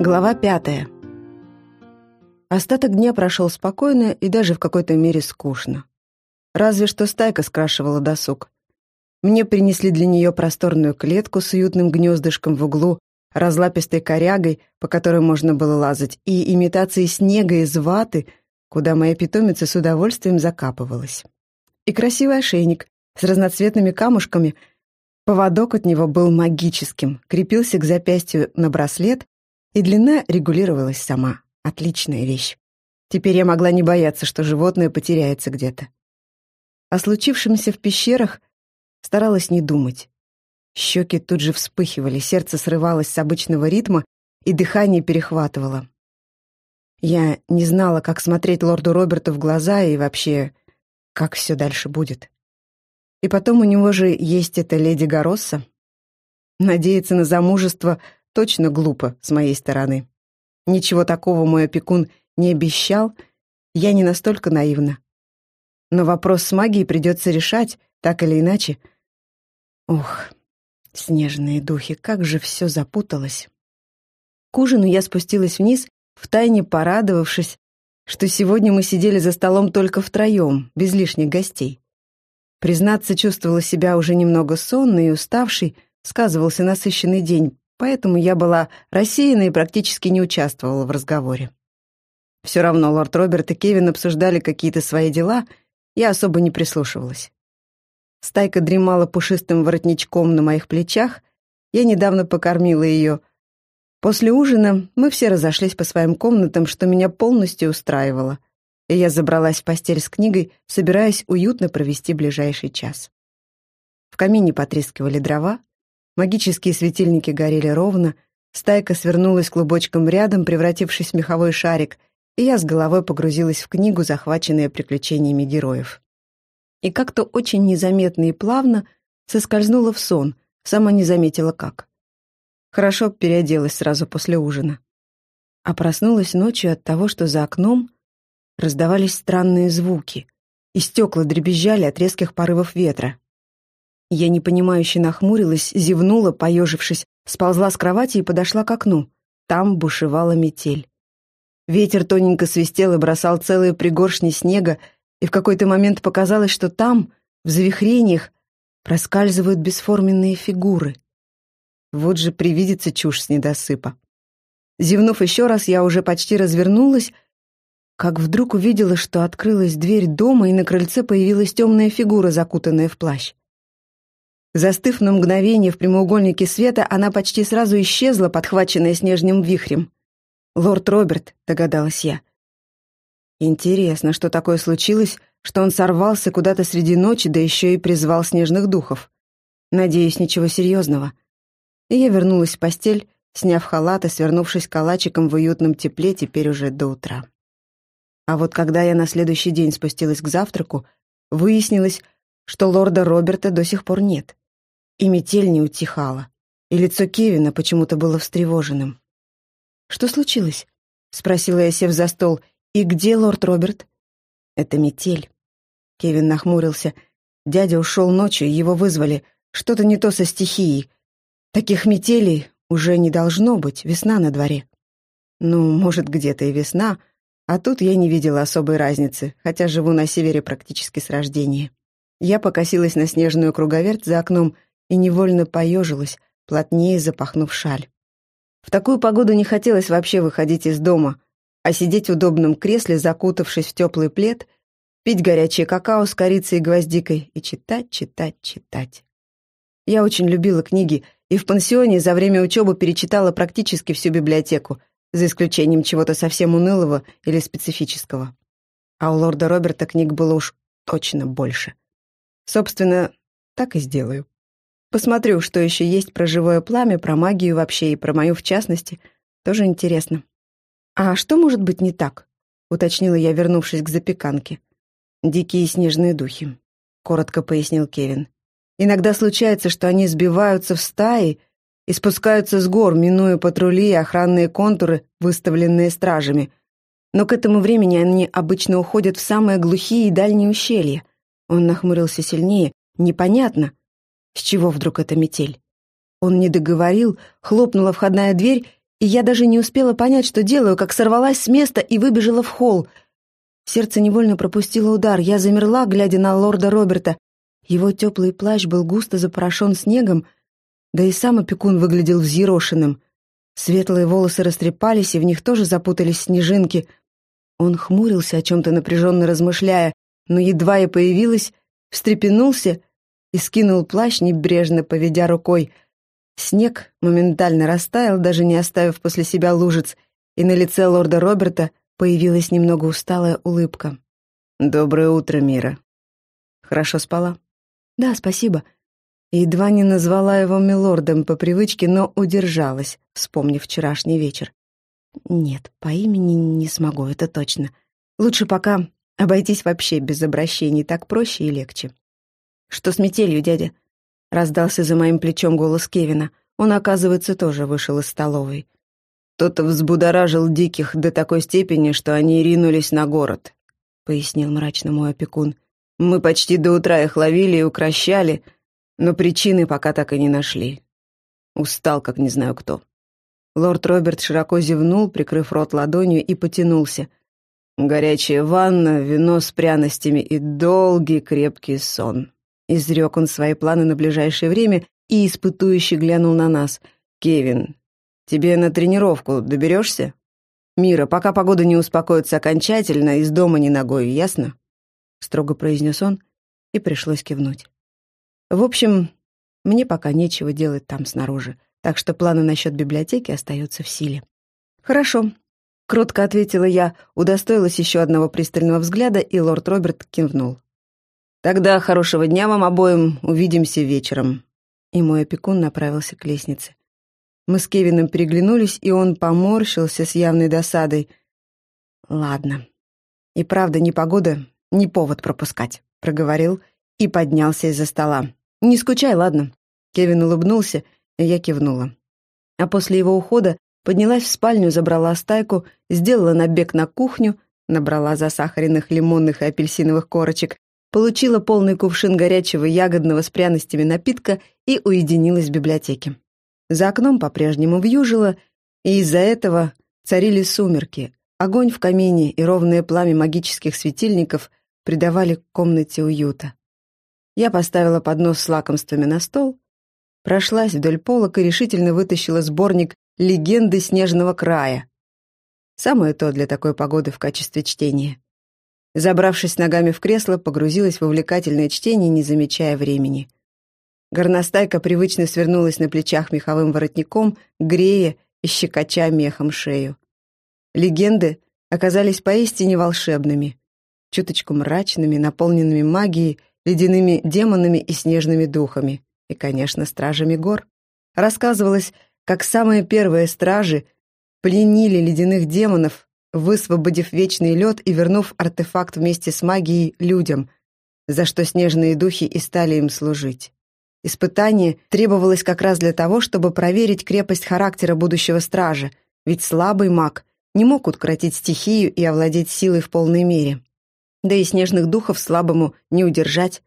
Глава пятая. Остаток дня прошел спокойно и даже в какой-то мере скучно. Разве что стайка скрашивала досуг. Мне принесли для нее просторную клетку с уютным гнездышком в углу, разлапистой корягой, по которой можно было лазать, и имитацией снега из ваты, куда моя питомица с удовольствием закапывалась. И красивый ошейник с разноцветными камушками. Поводок от него был магическим, крепился к запястью на браслет, и длина регулировалась сама. Отличная вещь. Теперь я могла не бояться, что животное потеряется где-то. О случившемся в пещерах старалась не думать. Щеки тут же вспыхивали, сердце срывалось с обычного ритма, и дыхание перехватывало. Я не знала, как смотреть лорду Роберту в глаза и вообще, как все дальше будет. И потом у него же есть эта леди Горосса. Надеяться на замужество точно глупо с моей стороны. Ничего такого мой опекун не обещал, я не настолько наивна. Но вопрос с магией придется решать, так или иначе. Ох, снежные духи, как же все запуталось. К ужину я спустилась вниз, втайне порадовавшись, что сегодня мы сидели за столом только втроем, без лишних гостей. Признаться, чувствовала себя уже немного сонной и уставшей, сказывался насыщенный день, поэтому я была рассеяна и практически не участвовала в разговоре. Все равно лорд Роберт и Кевин обсуждали какие-то свои дела, я особо не прислушивалась. Стайка дремала пушистым воротничком на моих плечах, я недавно покормила ее. После ужина мы все разошлись по своим комнатам, что меня полностью устраивало, и я забралась в постель с книгой, собираясь уютно провести ближайший час. В камине потрескивали дрова, Магические светильники горели ровно, стайка свернулась клубочком рядом, превратившись в меховой шарик, и я с головой погрузилась в книгу, захваченная приключениями героев. И как-то очень незаметно и плавно соскользнула в сон, сама не заметила как. Хорошо переоделась сразу после ужина. А проснулась ночью от того, что за окном раздавались странные звуки, и стекла дребезжали от резких порывов ветра. Я непонимающе нахмурилась, зевнула, поежившись, сползла с кровати и подошла к окну. Там бушевала метель. Ветер тоненько свистел и бросал целые пригоршни снега, и в какой-то момент показалось, что там, в завихрениях, проскальзывают бесформенные фигуры. Вот же привидится чушь с недосыпа. Зевнув еще раз, я уже почти развернулась, как вдруг увидела, что открылась дверь дома, и на крыльце появилась темная фигура, закутанная в плащ. Застыв на мгновение в прямоугольнике света, она почти сразу исчезла, подхваченная снежным вихрем. «Лорд Роберт», — догадалась я. Интересно, что такое случилось, что он сорвался куда-то среди ночи, да еще и призвал снежных духов. Надеюсь, ничего серьезного. И я вернулась в постель, сняв халат и свернувшись калачиком в уютном тепле теперь уже до утра. А вот когда я на следующий день спустилась к завтраку, выяснилось, что лорда Роберта до сих пор нет и метель не утихала, и лицо Кевина почему-то было встревоженным. «Что случилось?» — спросила я, сев за стол. «И где лорд Роберт?» «Это метель». Кевин нахмурился. Дядя ушел ночью, его вызвали. Что-то не то со стихией. Таких метелей уже не должно быть, весна на дворе. Ну, может, где-то и весна, а тут я не видела особой разницы, хотя живу на севере практически с рождения. Я покосилась на снежную круговерть за окном и невольно поежилась, плотнее запахнув шаль. В такую погоду не хотелось вообще выходить из дома, а сидеть в удобном кресле, закутавшись в теплый плед, пить горячее какао с корицей и гвоздикой и читать, читать, читать. Я очень любила книги и в пансионе за время учебы перечитала практически всю библиотеку, за исключением чего-то совсем унылого или специфического. А у лорда Роберта книг было уж точно больше. Собственно, так и сделаю. Посмотрю, что еще есть про живое пламя, про магию вообще и про мою в частности. Тоже интересно. «А что может быть не так?» — уточнила я, вернувшись к запеканке. «Дикие снежные духи», — коротко пояснил Кевин. «Иногда случается, что они сбиваются в стаи и спускаются с гор, минуя патрули и охранные контуры, выставленные стражами. Но к этому времени они обычно уходят в самые глухие и дальние ущелья». Он нахмурился сильнее. «Непонятно, с чего вдруг эта метель? Он не договорил, хлопнула входная дверь, и я даже не успела понять, что делаю, как сорвалась с места и выбежала в холл. Сердце невольно пропустило удар. Я замерла, глядя на лорда Роберта. Его теплый плащ был густо запорошен снегом, да и сам опекун выглядел взъерошенным. Светлые волосы растрепались, и в них тоже запутались снежинки. Он хмурился, о чем-то напряженно размышляя, но едва я появилась, встрепенулся и скинул плащ, небрежно поведя рукой. Снег моментально растаял, даже не оставив после себя лужиц, и на лице лорда Роберта появилась немного усталая улыбка. «Доброе утро, Мира. Хорошо спала?» «Да, спасибо. Едва не назвала его милордом по привычке, но удержалась, вспомнив вчерашний вечер. Нет, по имени не смогу, это точно. Лучше пока обойтись вообще без обращений, так проще и легче. «Что с метелью, дядя?» — раздался за моим плечом голос Кевина. Он, оказывается, тоже вышел из столовой. «Кто-то взбудоражил диких до такой степени, что они ринулись на город», — пояснил мрачно мой опекун. «Мы почти до утра их ловили и укращали, но причины пока так и не нашли. Устал, как не знаю кто. Лорд Роберт широко зевнул, прикрыв рот ладонью, и потянулся. «Горячая ванна, вино с пряностями и долгий крепкий сон». Изрек он свои планы на ближайшее время и испытующе глянул на нас. «Кевин, тебе на тренировку доберешься? Мира, пока погода не успокоится окончательно, из дома ни ногой, ясно?» Строго произнес он, и пришлось кивнуть. В общем, мне пока нечего делать там снаружи, так что планы насчет библиотеки остаются в силе. «Хорошо», — кротко ответила я, удостоилась еще одного пристального взгляда, и лорд Роберт кивнул. «Тогда хорошего дня вам обоим, увидимся вечером». И мой опекун направился к лестнице. Мы с Кевином переглянулись, и он поморщился с явной досадой. «Ладно. И правда, ни погода, ни повод пропускать», — проговорил, — и поднялся из-за стола. «Не скучай, ладно?» Кевин улыбнулся, и я кивнула. А после его ухода поднялась в спальню, забрала стайку, сделала набег на кухню, набрала засахаренных лимонных и апельсиновых корочек, получила полный кувшин горячего ягодного с пряностями напитка и уединилась в библиотеке. За окном по-прежнему вьюжило, и из-за этого царили сумерки. Огонь в камине и ровное пламя магических светильников придавали комнате уюта. Я поставила поднос с лакомствами на стол, прошлась вдоль полок и решительно вытащила сборник «Легенды снежного края». Самое то для такой погоды в качестве чтения. Забравшись ногами в кресло, погрузилась в увлекательное чтение, не замечая времени. Горностайка привычно свернулась на плечах меховым воротником, грея и щекоча мехом шею. Легенды оказались поистине волшебными, чуточку мрачными, наполненными магией ледяными демонами и снежными духами, и, конечно, стражами гор. Рассказывалось, как самые первые стражи пленили ледяных демонов, высвободив вечный лед и вернув артефакт вместе с магией людям, за что снежные духи и стали им служить. Испытание требовалось как раз для того, чтобы проверить крепость характера будущего стража, ведь слабый маг не мог укротить стихию и овладеть силой в полной мере да и снежных духов слабому не удержать.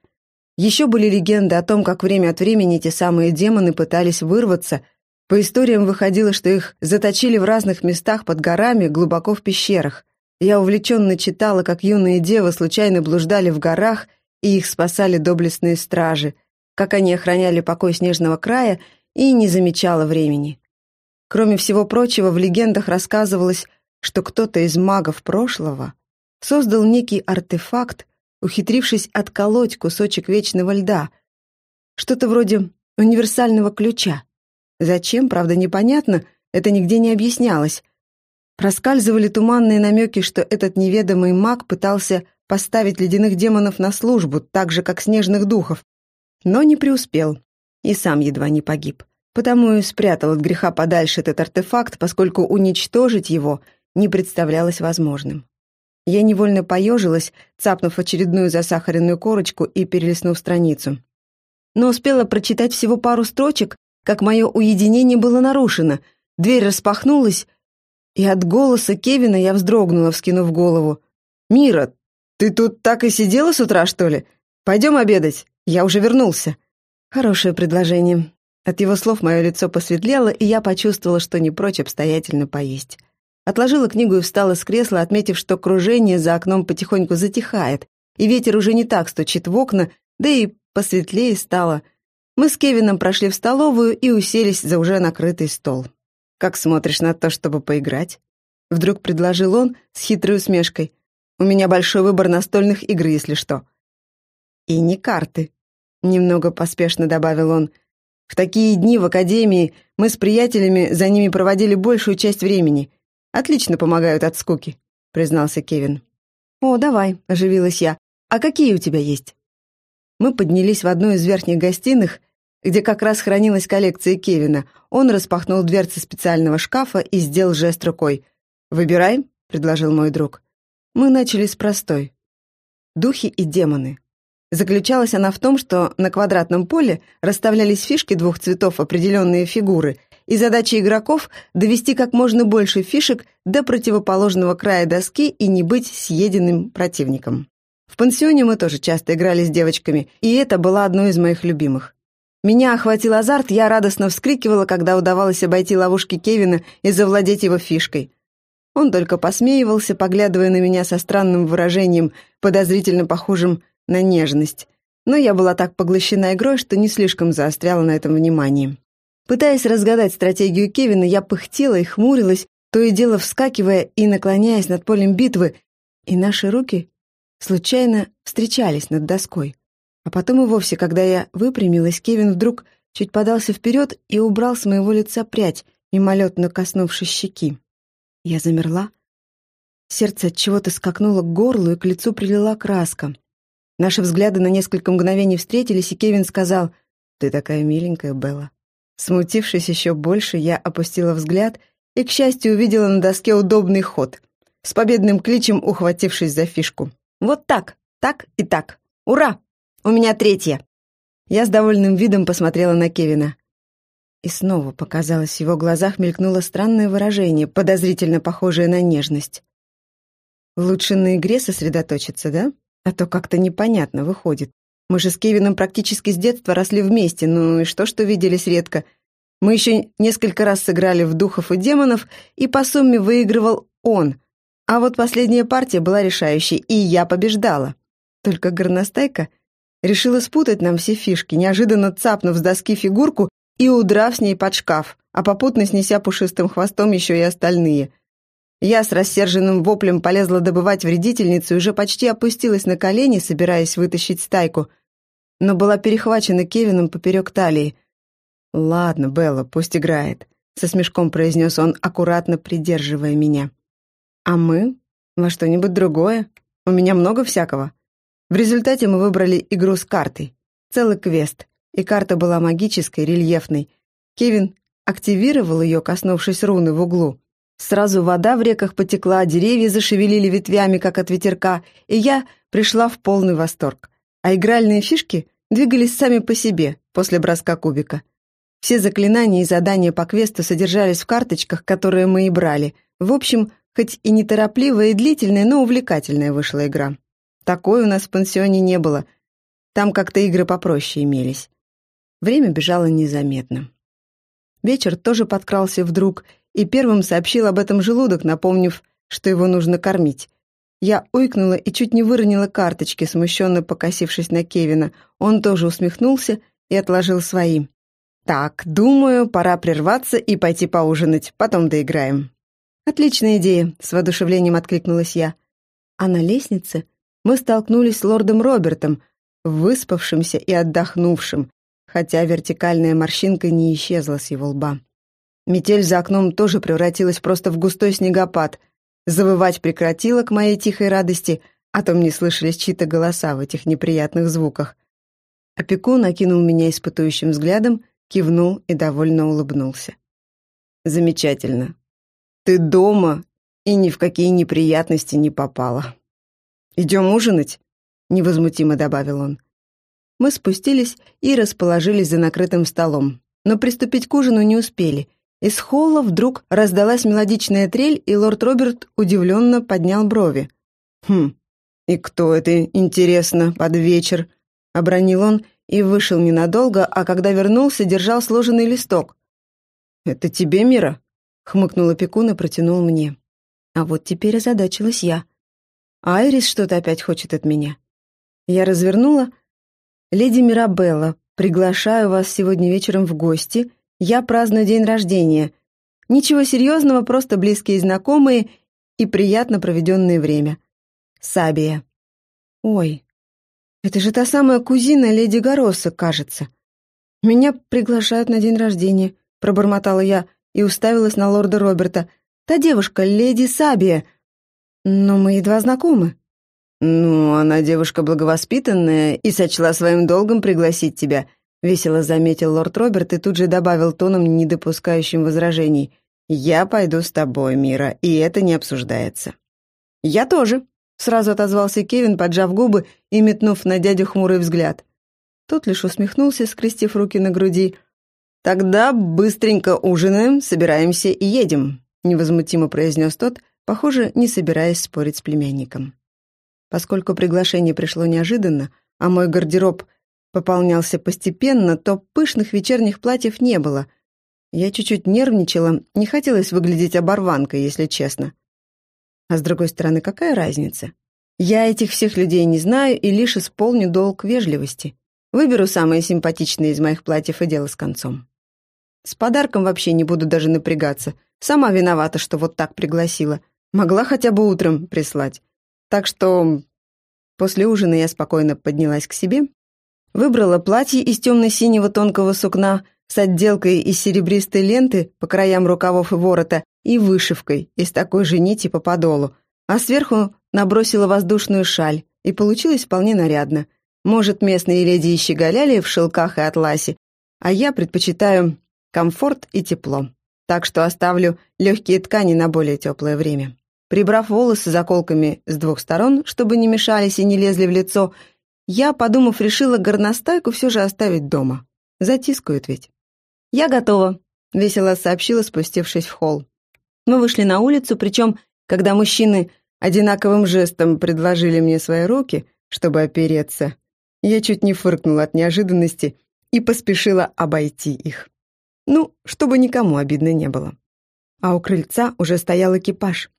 Еще были легенды о том, как время от времени те самые демоны пытались вырваться. По историям выходило, что их заточили в разных местах под горами, глубоко в пещерах. Я увлеченно читала, как юные девы случайно блуждали в горах, и их спасали доблестные стражи, как они охраняли покой снежного края, и не замечала времени. Кроме всего прочего, в легендах рассказывалось, что кто-то из магов прошлого создал некий артефакт, ухитрившись отколоть кусочек вечного льда. Что-то вроде универсального ключа. Зачем, правда, непонятно, это нигде не объяснялось. Проскальзывали туманные намеки, что этот неведомый маг пытался поставить ледяных демонов на службу, так же, как снежных духов, но не преуспел и сам едва не погиб. Потому и спрятал от греха подальше этот артефакт, поскольку уничтожить его не представлялось возможным. Я невольно поежилась, цапнув очередную засахаренную корочку и перелистнув страницу. Но успела прочитать всего пару строчек, как мое уединение было нарушено. Дверь распахнулась, и от голоса Кевина я вздрогнула, вскинув голову. «Мира, ты тут так и сидела с утра, что ли? Пойдем обедать, я уже вернулся». «Хорошее предложение», — От его слов мое лицо посветлело, и я почувствовала, что не прочь обстоятельно поесть. Отложила книгу и встала с кресла, отметив, что кружение за окном потихоньку затихает, и ветер уже не так стучит в окна, да и посветлее стало. Мы с Кевином прошли в столовую и уселись за уже накрытый стол. «Как смотришь на то, чтобы поиграть?» Вдруг предложил он с хитрой усмешкой. «У меня большой выбор настольных игр, если что». «И не карты», — немного поспешно добавил он. «В такие дни в академии мы с приятелями за ними проводили большую часть времени. Отлично помогают от скуки», — признался Кевин. «О, давай», — оживилась я. «А какие у тебя есть?» Мы поднялись в одну из верхних гостиных, где как раз хранилась коллекция Кевина. Он распахнул дверцы специального шкафа и сделал жест рукой. «Выбирай», — предложил мой друг. Мы начали с простой. «Духи и демоны». Заключалась она в том, что на квадратном поле расставлялись фишки двух цветов определенные фигуры, и задача игроков — довести как можно больше фишек до противоположного края доски и не быть съеденным противником. В пансионе мы тоже часто играли с девочками, и это была одной из моих любимых. Меня охватил азарт, я радостно вскрикивала, когда удавалось обойти ловушки Кевина и завладеть его фишкой. Он только посмеивался, поглядывая на меня со странным выражением, подозрительно похожим на нежность. Но я была так поглощена игрой, что не слишком заостряла на этом внимание. Пытаясь разгадать стратегию Кевина, я пыхтела и хмурилась, то и дело вскакивая и наклоняясь над полем битвы, и наши руки случайно встречались над доской. А потом и вовсе, когда я выпрямилась, Кевин вдруг чуть подался вперед и убрал с моего лица прядь, мимолетно коснувшись щеки. Я замерла. Сердце от чего-то скакнуло к горлу, и к лицу прилила краска. Наши взгляды на несколько мгновений встретились, и Кевин сказал «Ты такая миленькая, Белла». Смутившись еще больше, я опустила взгляд и, к счастью, увидела на доске удобный ход, с победным кличем ухватившись за фишку. «Вот так, так и так. Ура! У меня третья!» Я с довольным видом посмотрела на Кевина. И снова показалось, в его глазах мелькнуло странное выражение, подозрительно похожее на нежность. «Лучше на игре сосредоточиться, да? А то как-то непонятно выходит. Мы же с Кевином практически с детства росли вместе, ну и что, что виделись редко. Мы еще несколько раз сыграли в духов и демонов, и по сумме выигрывал он. А вот последняя партия была решающей, и я побеждала. Только горностайка решила спутать нам все фишки, неожиданно цапнув с доски фигурку и удрав с ней под шкаф, а попутно снеся пушистым хвостом еще и остальные. Я с рассерженным воплем полезла добывать вредительницу и уже почти опустилась на колени, собираясь вытащить стайку, но была перехвачена Кевином поперек талии. «Ладно, Белла, пусть играет», — со смешком произнес он, аккуратно придерживая меня. «А мы? Во что-нибудь другое? У меня много всякого». В результате мы выбрали игру с картой. Целый квест. И карта была магической, рельефной. Кевин активировал ее, коснувшись руны в углу. Сразу вода в реках потекла, деревья зашевелили ветвями, как от ветерка, и я пришла в полный восторг. А игральные фишки двигались сами по себе после броска кубика. Все заклинания и задания по квесту содержались в карточках, которые мы и брали. В общем, хоть и неторопливая и длительная, но увлекательная вышла игра. Такой у нас в пансионе не было. Там как-то игры попроще имелись. Время бежало незаметно. Вечер тоже подкрался вдруг, и первым сообщил об этом желудок, напомнив, что его нужно кормить. Я уйкнула и чуть не выронила карточки, смущенно покосившись на Кевина. Он тоже усмехнулся и отложил свои. «Так, думаю, пора прерваться и пойти поужинать, потом доиграем». «Отличная идея», — с воодушевлением откликнулась я. А на лестнице мы столкнулись с лордом Робертом, выспавшимся и отдохнувшим, хотя вертикальная морщинка не исчезла с его лба. Метель за окном тоже превратилась просто в густой снегопад. Завывать прекратила к моей тихой радости, а то мне слышались чьи-то голоса в этих неприятных звуках. Опекун накинул меня испытующим взглядом, кивнул и довольно улыбнулся. «Замечательно. Ты дома и ни в какие неприятности не попала. Идем ужинать?» — невозмутимо добавил он. Мы спустились и расположились за накрытым столом, но приступить к ужину не успели — из холла вдруг раздалась мелодичная трель, и лорд Роберт удивленно поднял брови. «Хм, и кто это, интересно, под вечер?» — обронил он и вышел ненадолго, а когда вернулся, держал сложенный листок. «Это тебе, Мира?» — хмыкнул опекун и протянул мне. А вот теперь озадачилась я. Айрис что-то опять хочет от меня. Я развернула. «Леди Мирабелла, приглашаю вас сегодня вечером в гости. Я праздную день рождения. Ничего серьезного, просто близкие знакомые и приятно проведенное время. Сабия». «Ой, это же та самая кузина леди Гороса, кажется. Меня приглашают на день рождения», — пробормотала я и уставилась на лорда Роберта. «Та девушка, леди Сабия. Но мы едва знакомы». «Ну, она девушка благовоспитанная и сочла своим долгом пригласить тебя», — весело заметил лорд Роберт и тут же добавил тоном, не допускающим возражений. «Я пойду с тобой, Мира, и это не обсуждается». «Я тоже», — сразу отозвался Кевин, поджав губы и метнув на дядю хмурый взгляд. Тот лишь усмехнулся, скрестив руки на груди. «Тогда быстренько ужинаем, собираемся и едем», — невозмутимо произнес тот, похоже, не собираясь спорить с племянником. Поскольку приглашение пришло неожиданно, а мой гардероб пополнялся постепенно, то пышных вечерних платьев не было. Я чуть-чуть нервничала, не хотелось выглядеть оборванкой, если честно. А с другой стороны, какая разница? Я этих всех людей не знаю и лишь исполню долг вежливости. Выберу самые симпатичные из моих платьев и дело с концом. С подарком вообще не буду даже напрягаться. Сама виновата, что вот так пригласила. Могла хотя бы утром прислать. Так что после ужина я спокойно поднялась к себе, выбрала платье из темно-синего тонкого сукна с отделкой из серебристой ленты по краям рукавов и ворота и вышивкой из такой же нити по подолу, а сверху набросила воздушную шаль, и получилось вполне нарядно. Может, местные леди и щеголяли в шелках и атласе, а я предпочитаю комфорт и тепло. Так что оставлю легкие ткани на более теплое время. Прибрав волосы заколками с двух сторон, чтобы не мешались и не лезли в лицо, я, подумав, решила горностайку все же оставить дома. Затискают ведь. «Я готова», — весело сообщила, спустившись в холл. Мы вышли на улицу, причем, когда мужчины одинаковым жестом предложили мне свои руки, чтобы опереться, я чуть не фыркнула от неожиданности и поспешила обойти их. Ну, чтобы никому обидно не было. А у крыльца уже стоял экипаж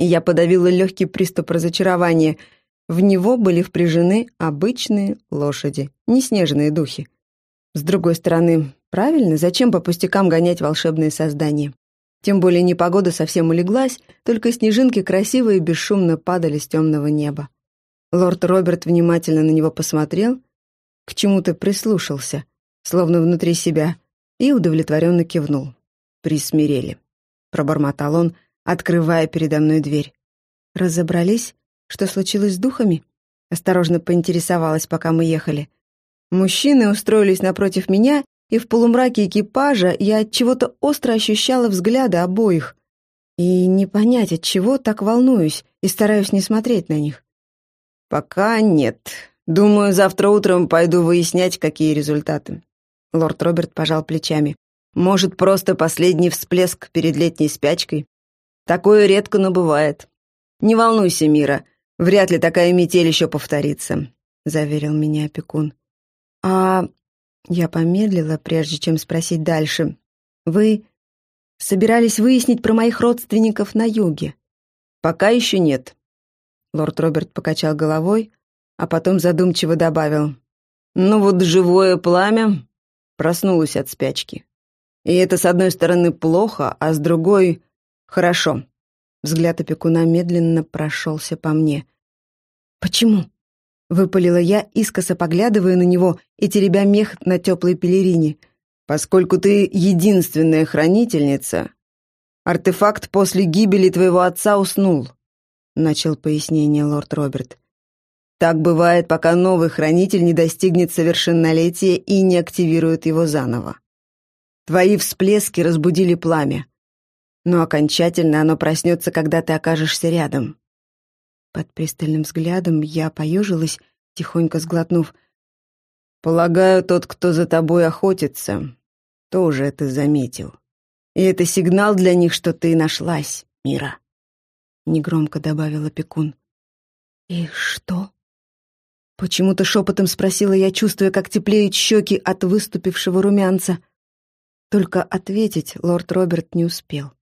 и я подавила легкий приступ разочарования. В него были впряжены обычные лошади, не снежные духи. С другой стороны, правильно, зачем по пустякам гонять волшебные создания? Тем более непогода совсем улеглась, только снежинки красиво и бесшумно падали с темного неба. Лорд Роберт внимательно на него посмотрел, к чему-то прислушался, словно внутри себя, и удовлетворенно кивнул. «Присмирели», — пробормотал он, — открывая передо мной дверь. «Разобрались, что случилось с духами?» Осторожно поинтересовалась, пока мы ехали. Мужчины устроились напротив меня, и в полумраке экипажа я от чего-то остро ощущала взгляды обоих. И не понять, от чего так волнуюсь и стараюсь не смотреть на них. «Пока нет. Думаю, завтра утром пойду выяснять, какие результаты». Лорд Роберт пожал плечами. «Может, просто последний всплеск перед летней спячкой? Такое редко, но бывает. Не волнуйся, Мира, вряд ли такая метель еще повторится», — заверил меня опекун. «А...» — я помедлила, прежде чем спросить дальше. «Вы собирались выяснить про моих родственников на юге?» «Пока еще нет». Лорд Роберт покачал головой, а потом задумчиво добавил. «Ну вот живое пламя проснулось от спячки. И это, с одной стороны, плохо, а с другой «Хорошо». Взгляд опекуна медленно прошелся по мне. «Почему?» — выпалила я, искоса поглядывая на него и теребя мех на теплой пелерине. «Поскольку ты единственная хранительница, артефакт после гибели твоего отца уснул», — начал пояснение лорд Роберт. «Так бывает, пока новый хранитель не достигнет совершеннолетия и не активирует его заново. Твои всплески разбудили пламя но окончательно оно проснется, когда ты окажешься рядом. Под пристальным взглядом я поежилась, тихонько сглотнув. «Полагаю, тот, кто за тобой охотится, тоже это заметил. И это сигнал для них, что ты нашлась, Мира», — негромко добавил опекун. «И что?» Почему-то шепотом спросила я, чувствуя, как теплеют щеки от выступившего румянца. Только ответить лорд Роберт не успел.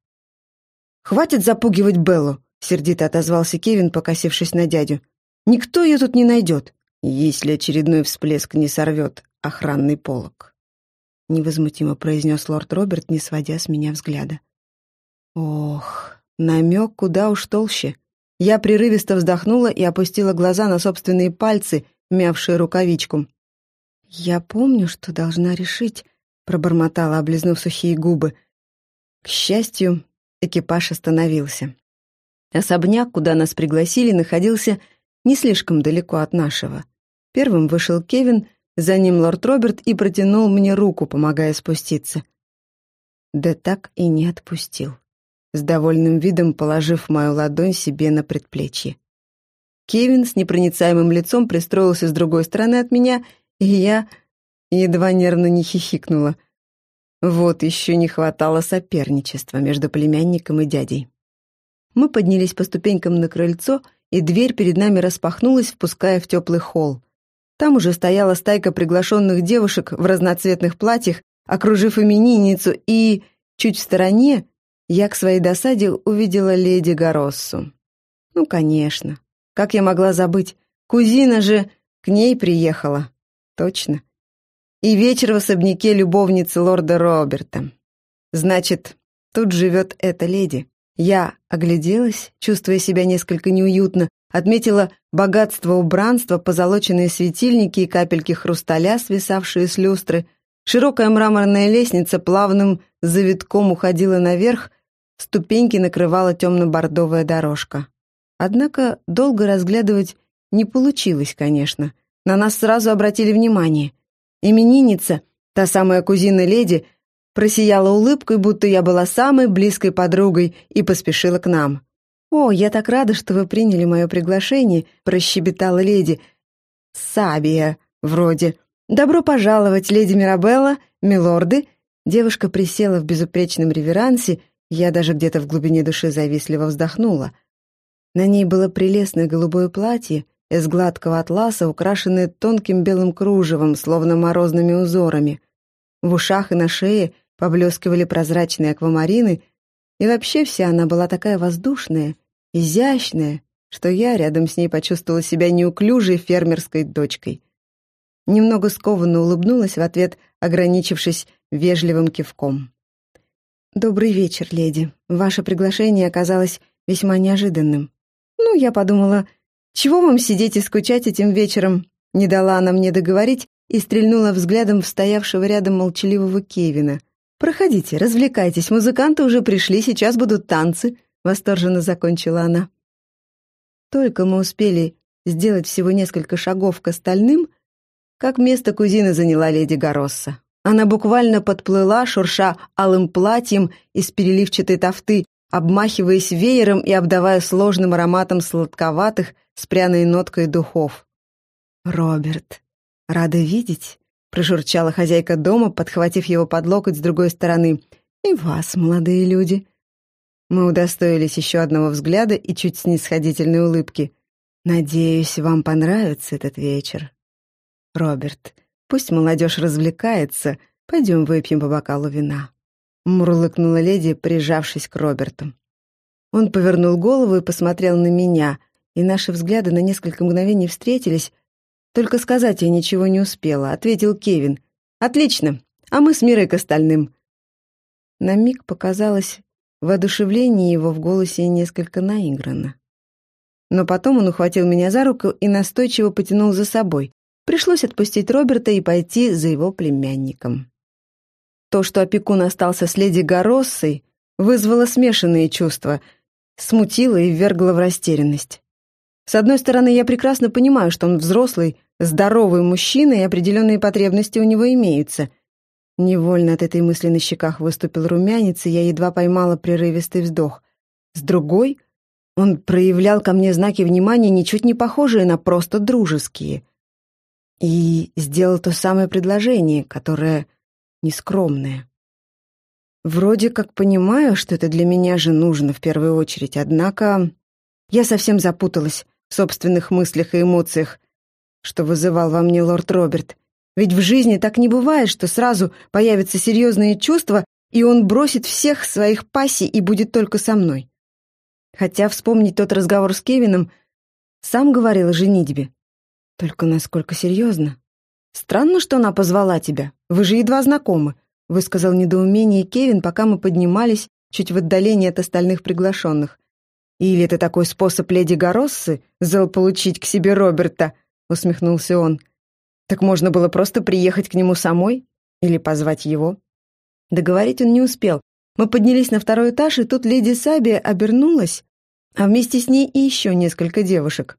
«Хватит запугивать Беллу!» — сердито отозвался Кевин, покосившись на дядю. «Никто ее тут не найдет, если очередной всплеск не сорвет охранный полог», — невозмутимо произнес лорд Роберт, не сводя с меня взгляда. «Ох, намек куда уж толще!» Я прерывисто вздохнула и опустила глаза на собственные пальцы, мявшие рукавичку. «Я помню, что должна решить», — пробормотала, облизнув сухие губы. К счастью, экипаж остановился. Особняк, куда нас пригласили, находился не слишком далеко от нашего. Первым вышел Кевин, за ним лорд Роберт и протянул мне руку, помогая спуститься. Да так и не отпустил с довольным видом положив мою ладонь себе на предплечье. Кевин с непроницаемым лицом пристроился с другой стороны от меня, и я едва нервно не хихикнула. Вот еще не хватало соперничества между племянником и дядей. Мы поднялись по ступенькам на крыльцо, и дверь перед нами распахнулась, впуская в теплый холл. Там уже стояла стайка приглашенных девушек в разноцветных платьях, окружив именинницу, и чуть в стороне я к своей досаде увидела леди Гороссу. Ну, конечно. Как я могла забыть? Кузина же к ней приехала. Точно. И вечер в особняке любовницы лорда Роберта. Значит, тут живет эта леди. Я огляделась, чувствуя себя несколько неуютно, отметила богатство убранства, позолоченные светильники и капельки хрусталя, свисавшие с люстры. Широкая мраморная лестница плавным завитком уходила наверх, Ступеньки накрывала темно-бордовая дорожка. Однако долго разглядывать не получилось, конечно. На нас сразу обратили внимание. Именинница, та самая кузина леди, просияла улыбкой, будто я была самой близкой подругой, и поспешила к нам. «О, я так рада, что вы приняли мое приглашение», — прощебетала леди. «Сабия, вроде. Добро пожаловать, леди Мирабелла, милорды». Девушка присела в безупречном реверансе я даже где-то в глубине души завистливо вздохнула. На ней было прелестное голубое платье из гладкого атласа, украшенное тонким белым кружевом, словно морозными узорами. В ушах и на шее поблескивали прозрачные аквамарины, и вообще вся она была такая воздушная, изящная, что я рядом с ней почувствовала себя неуклюжей фермерской дочкой. Немного скованно улыбнулась в ответ, ограничившись вежливым кивком. «Добрый вечер, леди. Ваше приглашение оказалось весьма неожиданным. Ну, я подумала, чего вам сидеть и скучать этим вечером?» Не дала она мне договорить и стрельнула взглядом в стоявшего рядом молчаливого Кевина. «Проходите, развлекайтесь, музыканты уже пришли, сейчас будут танцы», — восторженно закончила она. Только мы успели сделать всего несколько шагов к остальным, как место кузины заняла леди Горосса. Она буквально подплыла, шурша алым платьем из переливчатой тофты, обмахиваясь веером и обдавая сложным ароматом сладковатых с пряной ноткой духов. «Роберт, рада видеть», — прошурчала хозяйка дома, подхватив его под локоть с другой стороны. «И вас, молодые люди». Мы удостоились еще одного взгляда и чуть снисходительной улыбки. «Надеюсь, вам понравится этот вечер». «Роберт, Пусть молодежь развлекается, пойдем выпьем по бокалу вина», — мурлыкнула леди, прижавшись к Роберту. Он повернул голову и посмотрел на меня, и наши взгляды на несколько мгновений встретились. «Только сказать я ничего не успела», — ответил Кевин. «Отлично, а мы с Мирой к остальным». На миг показалось воодушевление его в голосе несколько наигранно. Но потом он ухватил меня за руку и настойчиво потянул за собой. Пришлось отпустить Роберта и пойти за его племянником. То, что опекун остался с леди Гороссой, вызвало смешанные чувства, смутило и ввергло в растерянность. С одной стороны, я прекрасно понимаю, что он взрослый, здоровый мужчина, и определенные потребности у него имеются. Невольно от этой мысли на щеках выступил румянец, и я едва поймала прерывистый вздох. С другой, он проявлял ко мне знаки внимания, ничуть не похожие на просто дружеские и сделал то самое предложение, которое нескромное. Вроде как понимаю, что это для меня же нужно в первую очередь, однако я совсем запуталась в собственных мыслях и эмоциях. что вызывал во мне лорд Роберт. Ведь в жизни так не бывает, что сразу появятся серьезные чувства, и он бросит всех своих пассий и будет только со мной. Хотя вспомнить тот разговор с Кевином сам говорил о женитьбе. Только насколько серьезно? Странно, что она позвала тебя. Вы же едва знакомы, высказал недоумение Кевин, пока мы поднимались чуть в отдалении от остальных приглашенных. «Или это такой способ леди Гороссы заполучить к себе Роберта?» — усмехнулся он. «Так можно было просто приехать к нему самой или позвать его?» Договорить он не успел. Мы поднялись на второй этаж, и тут леди Саби обернулась, а вместе с ней и еще несколько девушек.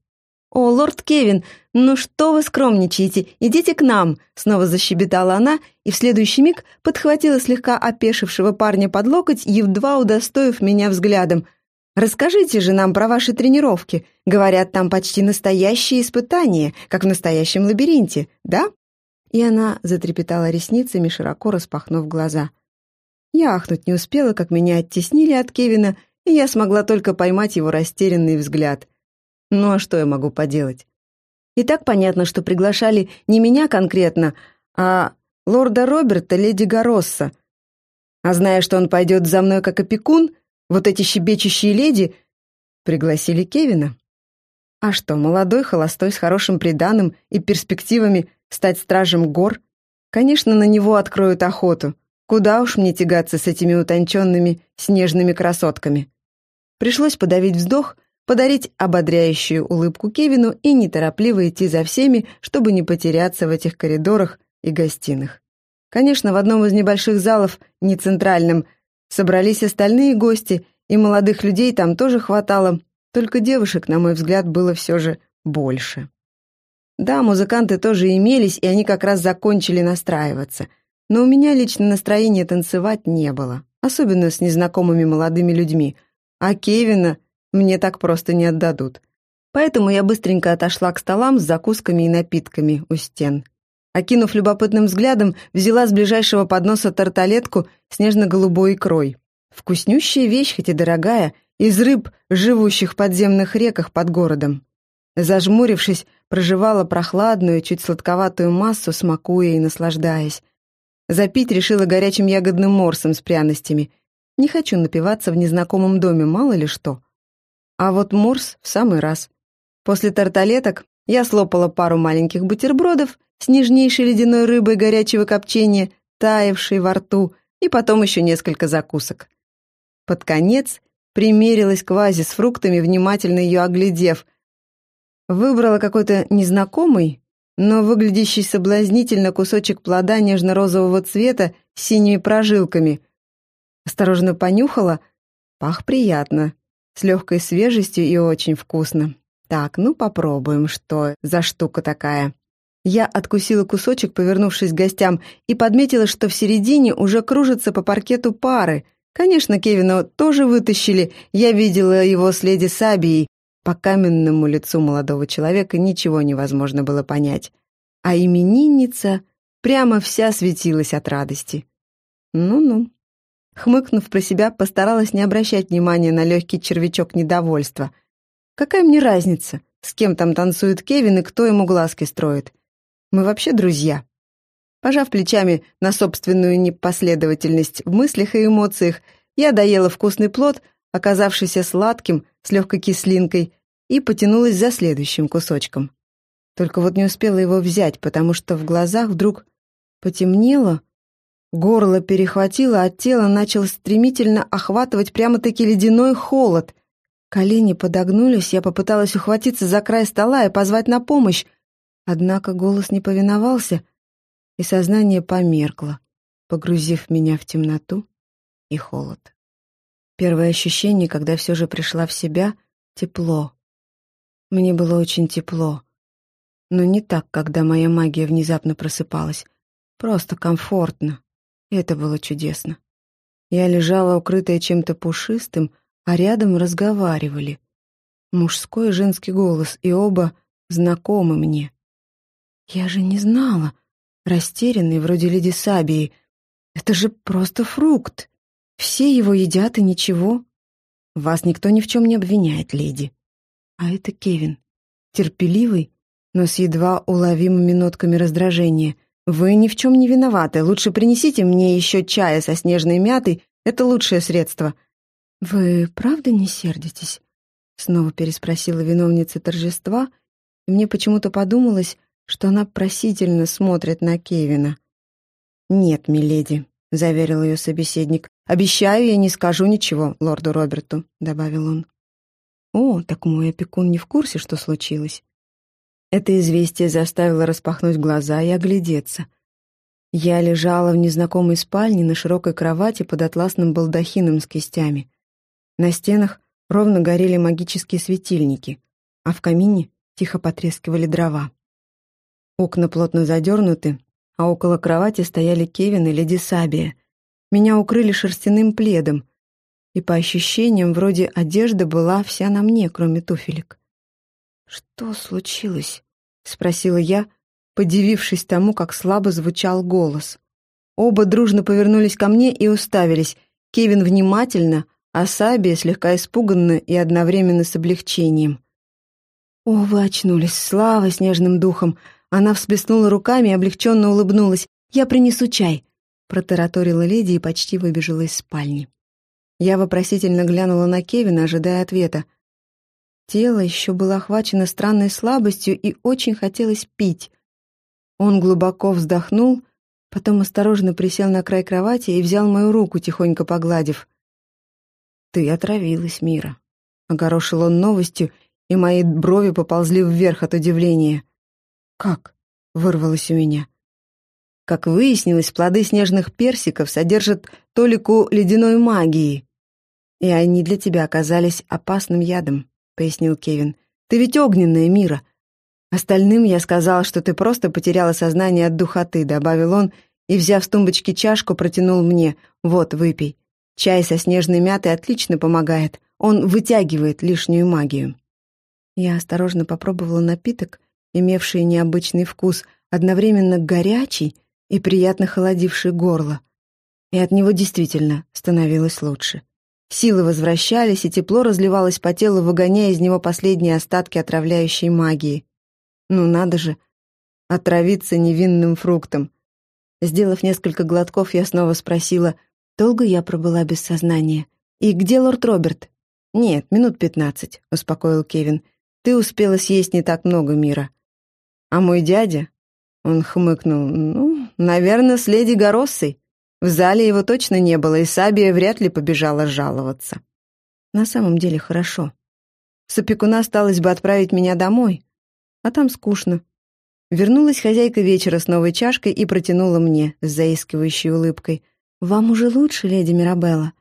«О, лорд Кевин, ну что вы скромничаете? Идите к нам!» Снова защебетала она, и в следующий миг подхватила слегка опешившего парня под локоть, едва удостоив меня взглядом. «Расскажите же нам про ваши тренировки. Говорят, там почти настоящие испытания, как в настоящем лабиринте, да?» И она затрепетала ресницами, широко распахнув глаза. Я ахнуть не успела, как меня оттеснили от Кевина, и я смогла только поймать его растерянный взгляд — ну а что я могу поделать? И так понятно, что приглашали не меня конкретно, а лорда Роберта, леди Горосса. А зная, что он пойдет за мной как опекун, вот эти щебечущие леди пригласили Кевина. А что, молодой, холостой, с хорошим приданым и перспективами стать стражем гор? Конечно, на него откроют охоту. Куда уж мне тягаться с этими утонченными снежными красотками? Пришлось подавить вздох — подарить ободряющую улыбку Кевину и неторопливо идти за всеми, чтобы не потеряться в этих коридорах и гостиных. Конечно, в одном из небольших залов, не центральном, собрались остальные гости, и молодых людей там тоже хватало, только девушек, на мой взгляд, было все же больше. Да, музыканты тоже имелись, и они как раз закончили настраиваться, но у меня лично настроения танцевать не было, особенно с незнакомыми молодыми людьми, а Кевина — мне так просто не отдадут. Поэтому я быстренько отошла к столам с закусками и напитками у стен. Окинув любопытным взглядом, взяла с ближайшего подноса тарталетку с нежно-голубой икрой. Вкуснющая вещь, хоть и дорогая, из рыб, живущих в подземных реках под городом. Зажмурившись, проживала прохладную, чуть сладковатую массу, смакуя и наслаждаясь. Запить решила горячим ягодным морсом с пряностями. Не хочу напиваться в незнакомом доме, мало ли что. А вот морс в самый раз. После тарталеток я слопала пару маленьких бутербродов с нежнейшей ледяной рыбой горячего копчения, таявшей во рту, и потом еще несколько закусок. Под конец примерилась к вазе с фруктами, внимательно ее оглядев. Выбрала какой-то незнакомый, но выглядящий соблазнительно кусочек плода нежно-розового цвета с синими прожилками. Осторожно понюхала, пах приятно с легкой свежестью и очень вкусно. Так, ну попробуем, что за штука такая. Я откусила кусочек, повернувшись к гостям, и подметила, что в середине уже кружатся по паркету пары. Конечно, Кевина тоже вытащили, я видела его с леди Сабией. По каменному лицу молодого человека ничего невозможно было понять. А именинница прямо вся светилась от радости. Ну-ну. Хмыкнув про себя, постаралась не обращать внимания на легкий червячок недовольства. Какая мне разница, с кем там танцует Кевин и кто ему глазки строит? Мы вообще друзья. Пожав плечами на собственную непоследовательность в мыслях и эмоциях, я доела вкусный плод, оказавшийся сладким, с легкой кислинкой, и потянулась за следующим кусочком. Только вот не успела его взять, потому что в глазах вдруг потемнело, Горло перехватило, а тело начало стремительно охватывать прямо-таки ледяной холод. Колени подогнулись, я попыталась ухватиться за край стола и позвать на помощь. Однако голос не повиновался, и сознание померкло, погрузив меня в темноту и холод. Первое ощущение, когда все же пришла в себя — тепло. Мне было очень тепло. Но не так, когда моя магия внезапно просыпалась. Просто комфортно, это было чудесно. Я лежала, укрытая чем-то пушистым, а рядом разговаривали. Мужской и женский голос, и оба знакомы мне. Я же не знала. Растерянный, вроде леди Сабии. Это же просто фрукт. Все его едят и ничего. Вас никто ни в чем не обвиняет, леди. А это Кевин. Терпеливый, но с едва уловимыми нотками раздражения. «Вы ни в чем не виноваты. Лучше принесите мне еще чая со снежной мятой. Это лучшее средство». «Вы правда не сердитесь?» Снова переспросила виновница торжества, и мне почему-то подумалось, что она просительно смотрит на Кевина. «Нет, миледи», — заверил ее собеседник. «Обещаю, я не скажу ничего лорду Роберту», — добавил он. «О, так мой опекун не в курсе, что случилось». Это известие заставило распахнуть глаза и оглядеться. Я лежала в незнакомой спальне на широкой кровати под атласным балдахином с кистями. На стенах ровно горели магические светильники, а в камине тихо потрескивали дрова. Окна плотно задернуты, а около кровати стояли Кевин и леди Сабия. Меня укрыли шерстяным пледом, и по ощущениям вроде одежда была вся на мне, кроме туфелек. «Что случилось?» — спросила я, подивившись тому, как слабо звучал голос. Оба дружно повернулись ко мне и уставились. Кевин внимательно, а Сабия слегка испуганно и одновременно с облегчением. «О, вы очнулись, слава снежным духом!» Она всплеснула руками и облегченно улыбнулась. «Я принесу чай», — протараторила леди и почти выбежала из спальни. Я вопросительно глянула на Кевина, ожидая ответа. Тело еще было охвачено странной слабостью и очень хотелось пить. Он глубоко вздохнул, потом осторожно присел на край кровати и взял мою руку, тихонько погладив. «Ты отравилась, Мира», — огорошил он новостью, и мои брови поползли вверх от удивления. «Как?» — вырвалось у меня. Как выяснилось, плоды снежных персиков содержат толику ледяной магии, и они для тебя оказались опасным ядом пояснил Кевин. «Ты ведь огненная, Мира. Остальным я сказал, что ты просто потеряла сознание от духоты», добавил он, и, взяв с тумбочки чашку, протянул мне. «Вот, выпей. Чай со снежной мятой отлично помогает. Он вытягивает лишнюю магию». Я осторожно попробовала напиток, имевший необычный вкус, одновременно горячий и приятно холодивший горло. И от него действительно становилось лучше. Силы возвращались, и тепло разливалось по телу, выгоняя из него последние остатки отравляющей магии. Ну надо же, отравиться невинным фруктом. Сделав несколько глотков, я снова спросила, долго я пробыла без сознания? И где лорд Роберт? Нет, минут пятнадцать, успокоил Кевин. Ты успела съесть не так много мира. А мой дядя? Он хмыкнул. Ну, наверное, с леди Гороссой. В зале его точно не было, и Сабия вряд ли побежала жаловаться. На самом деле хорошо. С осталось бы отправить меня домой, а там скучно. Вернулась хозяйка вечера с новой чашкой и протянула мне с заискивающей улыбкой. «Вам уже лучше, леди Мирабелла?»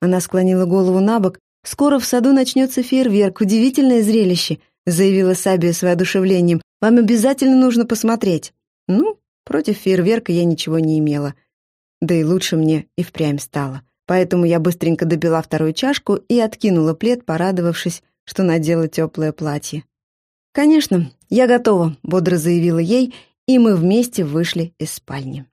Она склонила голову на бок. «Скоро в саду начнется фейерверк, удивительное зрелище», заявила Сабия с воодушевлением. «Вам обязательно нужно посмотреть». Ну, против фейерверка я ничего не имела. Да и лучше мне и впрямь стало. Поэтому я быстренько допила вторую чашку и откинула плед, порадовавшись, что надела теплое платье. «Конечно, я готова», — бодро заявила ей, и мы вместе вышли из спальни.